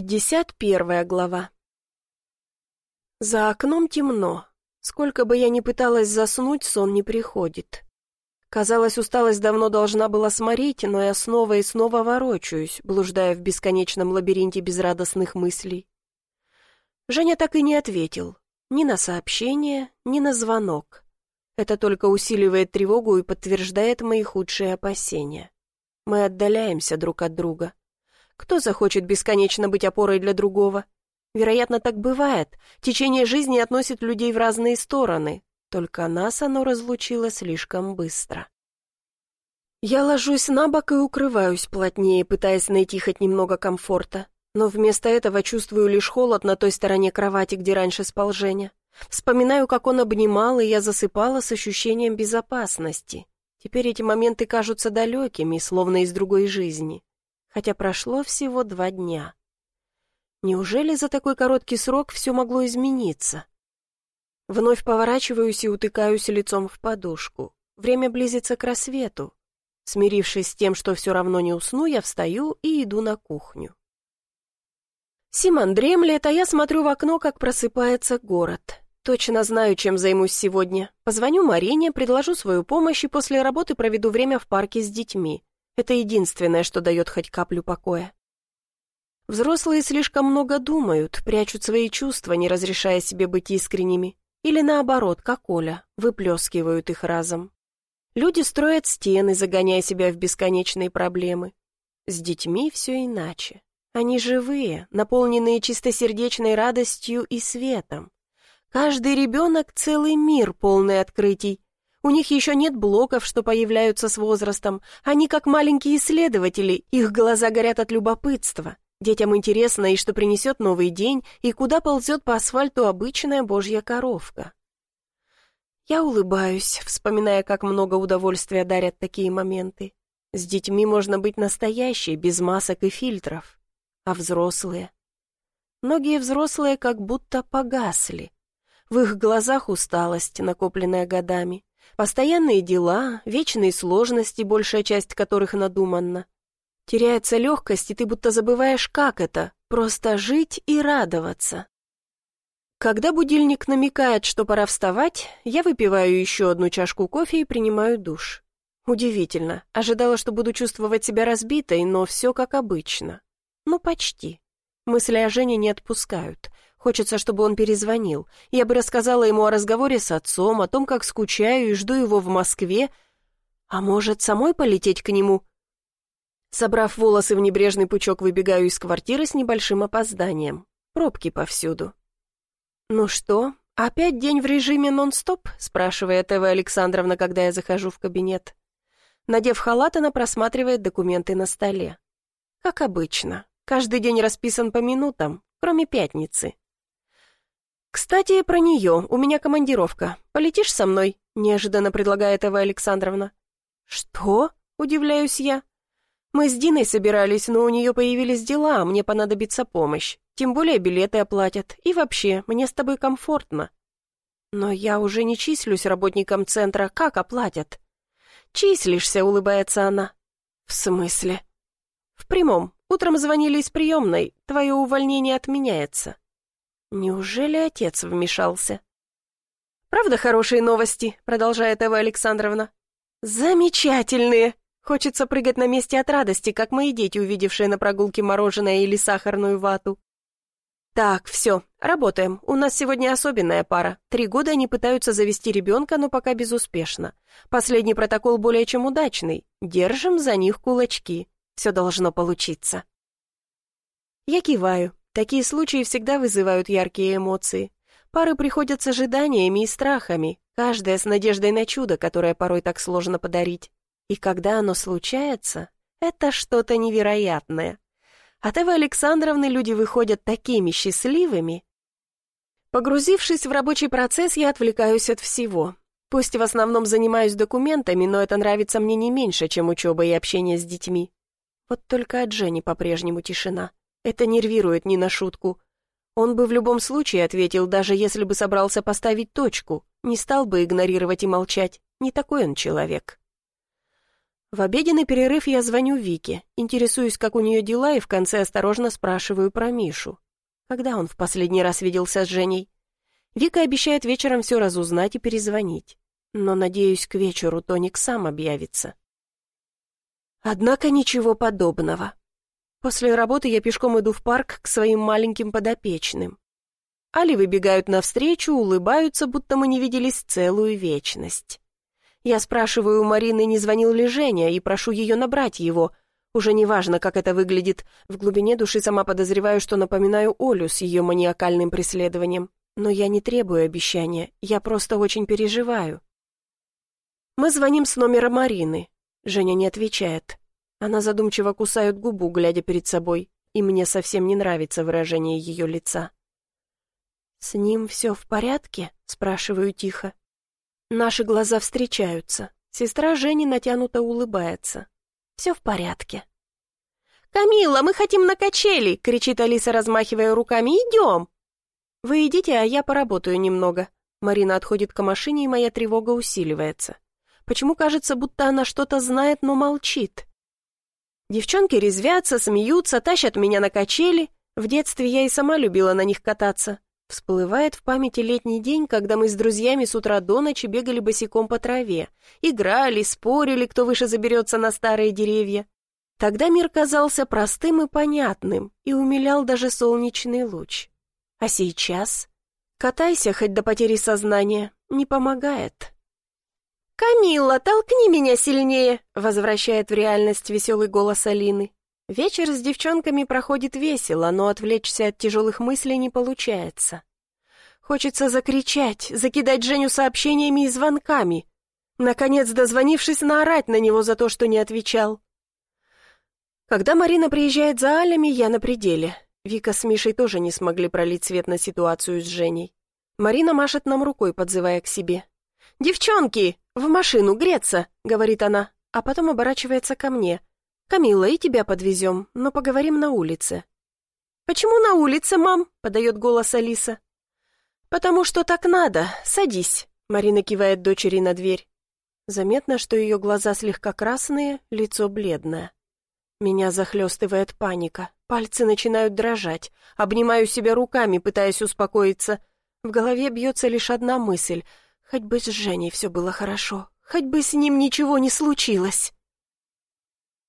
Пятьдесят первая глава. За окном темно. Сколько бы я ни пыталась заснуть, сон не приходит. Казалось, усталость давно должна была сморить, но я снова и снова ворочаюсь, блуждая в бесконечном лабиринте безрадостных мыслей. Женя так и не ответил. Ни на сообщение, ни на звонок. Это только усиливает тревогу и подтверждает мои худшие опасения. Мы отдаляемся друг от друга. Кто захочет бесконечно быть опорой для другого? Вероятно, так бывает. Течение жизни относит людей в разные стороны. Только нас оно разлучило слишком быстро. Я ложусь на бок и укрываюсь плотнее, пытаясь найти хоть немного комфорта. Но вместо этого чувствую лишь холод на той стороне кровати, где раньше спал Женя. Вспоминаю, как он обнимал, и я засыпала с ощущением безопасности. Теперь эти моменты кажутся далекими, словно из другой жизни хотя прошло всего два дня. Неужели за такой короткий срок все могло измениться? Вновь поворачиваюсь и утыкаюсь лицом в подушку. Время близится к рассвету. Смирившись с тем, что все равно не усну, я встаю и иду на кухню. Симон дремлет, а я смотрю в окно, как просыпается город. Точно знаю, чем займусь сегодня. Позвоню Марине, предложу свою помощь и после работы проведу время в парке с детьми. Это единственное, что дает хоть каплю покоя. Взрослые слишком много думают, прячут свои чувства, не разрешая себе быть искренними. Или наоборот, как Оля, выплескивают их разом. Люди строят стены, загоняя себя в бесконечные проблемы. С детьми все иначе. Они живые, наполненные чистосердечной радостью и светом. Каждый ребенок — целый мир, полный открытий, у них еще нет блоков, что появляются с возрастом. Они как маленькие исследователи, их глаза горят от любопытства. Детям интересно, и что принесет новый день, и куда ползет по асфальту обычная божья коровка. Я улыбаюсь, вспоминая, как много удовольствия дарят такие моменты. С детьми можно быть настоящей, без масок и фильтров. А взрослые? Многие взрослые как будто погасли. В их глазах усталость, накопленная годами. Постоянные дела, вечные сложности, большая часть которых надуманна. Теряется легкость, и ты будто забываешь, как это — просто жить и радоваться. Когда будильник намекает, что пора вставать, я выпиваю еще одну чашку кофе и принимаю душ. Удивительно, ожидала, что буду чувствовать себя разбитой, но все как обычно. Ну, почти. Мысли о Жене не отпускают. Хочется, чтобы он перезвонил. Я бы рассказала ему о разговоре с отцом, о том, как скучаю и жду его в Москве. А может, самой полететь к нему? Собрав волосы в небрежный пучок, выбегаю из квартиры с небольшим опозданием. Пробки повсюду. «Ну что, опять день в режиме нон-стоп?» — спрашивает Эва Александровна, когда я захожу в кабинет. Надев халат, она просматривает документы на столе. Как обычно, каждый день расписан по минутам, кроме пятницы. «Кстати, про нее. У меня командировка. Полетишь со мной?» — неожиданно предлагает Эва Александровна. «Что?» — удивляюсь я. «Мы с Диной собирались, но у нее появились дела, а мне понадобится помощь. Тем более билеты оплатят. И вообще, мне с тобой комфортно». «Но я уже не числюсь работником центра. Как оплатят?» «Числишься», — улыбается она. «В смысле?» «В прямом. Утром звонили из приемной. Твое увольнение отменяется». Неужели отец вмешался? «Правда хорошие новости?» — продолжает Эва Александровна. «Замечательные!» Хочется прыгать на месте от радости, как мои дети, увидевшие на прогулке мороженое или сахарную вату. «Так, все, работаем. У нас сегодня особенная пара. Три года они пытаются завести ребенка, но пока безуспешно. Последний протокол более чем удачный. Держим за них кулачки. Все должно получиться». Я киваю. Такие случаи всегда вызывают яркие эмоции. Пары приходят с ожиданиями и страхами, каждая с надеждой на чудо, которое порой так сложно подарить. И когда оно случается, это что-то невероятное. От Эвы Александровны люди выходят такими счастливыми. Погрузившись в рабочий процесс, я отвлекаюсь от всего. Пусть в основном занимаюсь документами, но это нравится мне не меньше, чем учеба и общение с детьми. Вот только от Жени по-прежнему тишина. Это нервирует не на шутку. Он бы в любом случае ответил, даже если бы собрался поставить точку, не стал бы игнорировать и молчать. Не такой он человек. В обеденный перерыв я звоню Вике, интересуюсь, как у нее дела, и в конце осторожно спрашиваю про Мишу. Когда он в последний раз виделся с Женей? Вика обещает вечером все разузнать и перезвонить. Но, надеюсь, к вечеру Тоник сам объявится. Однако ничего подобного. После работы я пешком иду в парк к своим маленьким подопечным. Али выбегают навстречу, улыбаются, будто мы не виделись целую вечность. Я спрашиваю у Марины, не звонил ли Женя, и прошу ее набрать его. Уже не важно, как это выглядит. В глубине души сама подозреваю, что напоминаю Олю с ее маниакальным преследованием. Но я не требую обещания, я просто очень переживаю. Мы звоним с номера Марины. Женя не отвечает. Она задумчиво кусает губу, глядя перед собой, и мне совсем не нравится выражение ее лица. «С ним все в порядке?» — спрашиваю тихо. Наши глаза встречаются. Сестра Жени натянуто улыбается. Все в порядке. «Камилла, мы хотим на качели!» — кричит Алиса, размахивая руками. «Идем!» «Вы идите, а я поработаю немного». Марина отходит к машине, и моя тревога усиливается. Почему кажется, будто она что-то знает, но молчит? Девчонки резвятся, смеются, тащат меня на качели. В детстве я и сама любила на них кататься. Всплывает в памяти летний день, когда мы с друзьями с утра до ночи бегали босиком по траве, играли, спорили, кто выше заберется на старые деревья. Тогда мир казался простым и понятным, и умилял даже солнечный луч. А сейчас? Катайся хоть до потери сознания, не помогает. «Камилла, толкни меня сильнее!» — возвращает в реальность веселый голос Алины. Вечер с девчонками проходит весело, но отвлечься от тяжелых мыслей не получается. Хочется закричать, закидать Женю сообщениями и звонками. Наконец, дозвонившись, наорать на него за то, что не отвечал. Когда Марина приезжает за Алями, я на пределе. Вика с Мишей тоже не смогли пролить свет на ситуацию с Женей. Марина машет нам рукой, подзывая к себе. «Девчонки, в машину греться!» — говорит она, а потом оборачивается ко мне — «Камилла, и тебя подвезем, но поговорим на улице». «Почему на улице, мам?» — подает голос Алиса. «Потому что так надо. Садись», — Марина кивает дочери на дверь. Заметно, что ее глаза слегка красные, лицо бледное. Меня захлестывает паника, пальцы начинают дрожать, обнимаю себя руками, пытаясь успокоиться. В голове бьется лишь одна мысль — хоть бы с Женей все было хорошо, хоть бы с ним ничего не случилось.